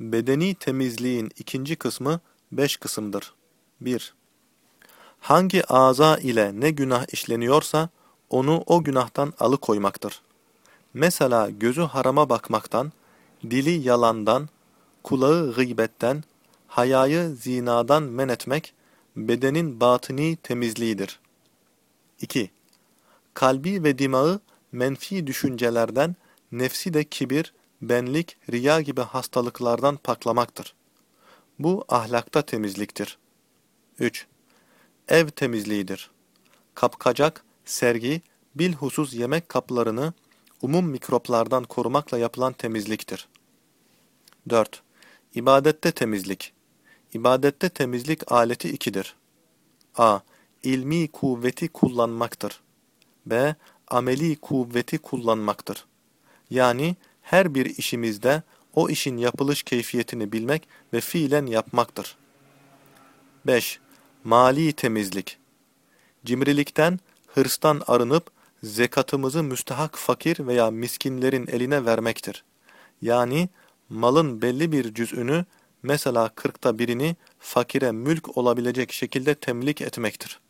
Bedeni temizliğin ikinci kısmı beş kısımdır. 1. Hangi ağza ile ne günah işleniyorsa onu o günahtan alıkoymaktır. Mesela gözü harama bakmaktan, dili yalandan, kulağı gıybetten, hayayı zinadan men etmek, bedenin batini temizliğidir. 2. Kalbi ve dimağı menfi düşüncelerden, nefsi de kibir, benlik, riya gibi hastalıklardan paklamaktır. Bu ahlakta temizliktir. 3. Ev temizliğidir. Kapkacak, sergi, bilhusuz yemek kaplarını umum mikroplardan korumakla yapılan temizliktir. 4. İbadette temizlik. İbadette temizlik aleti ikidir. a. İlmi kuvveti kullanmaktır. b. Ameli kuvveti kullanmaktır. Yani her bir işimizde o işin yapılış keyfiyetini bilmek ve fiilen yapmaktır. 5. Mali temizlik. Cimrilikten, hırstan arınıp zekatımızı müstahak fakir veya miskinlerin eline vermektir. Yani malın belli bir cüz'ünü mesela kırkta birini fakire mülk olabilecek şekilde temlik etmektir.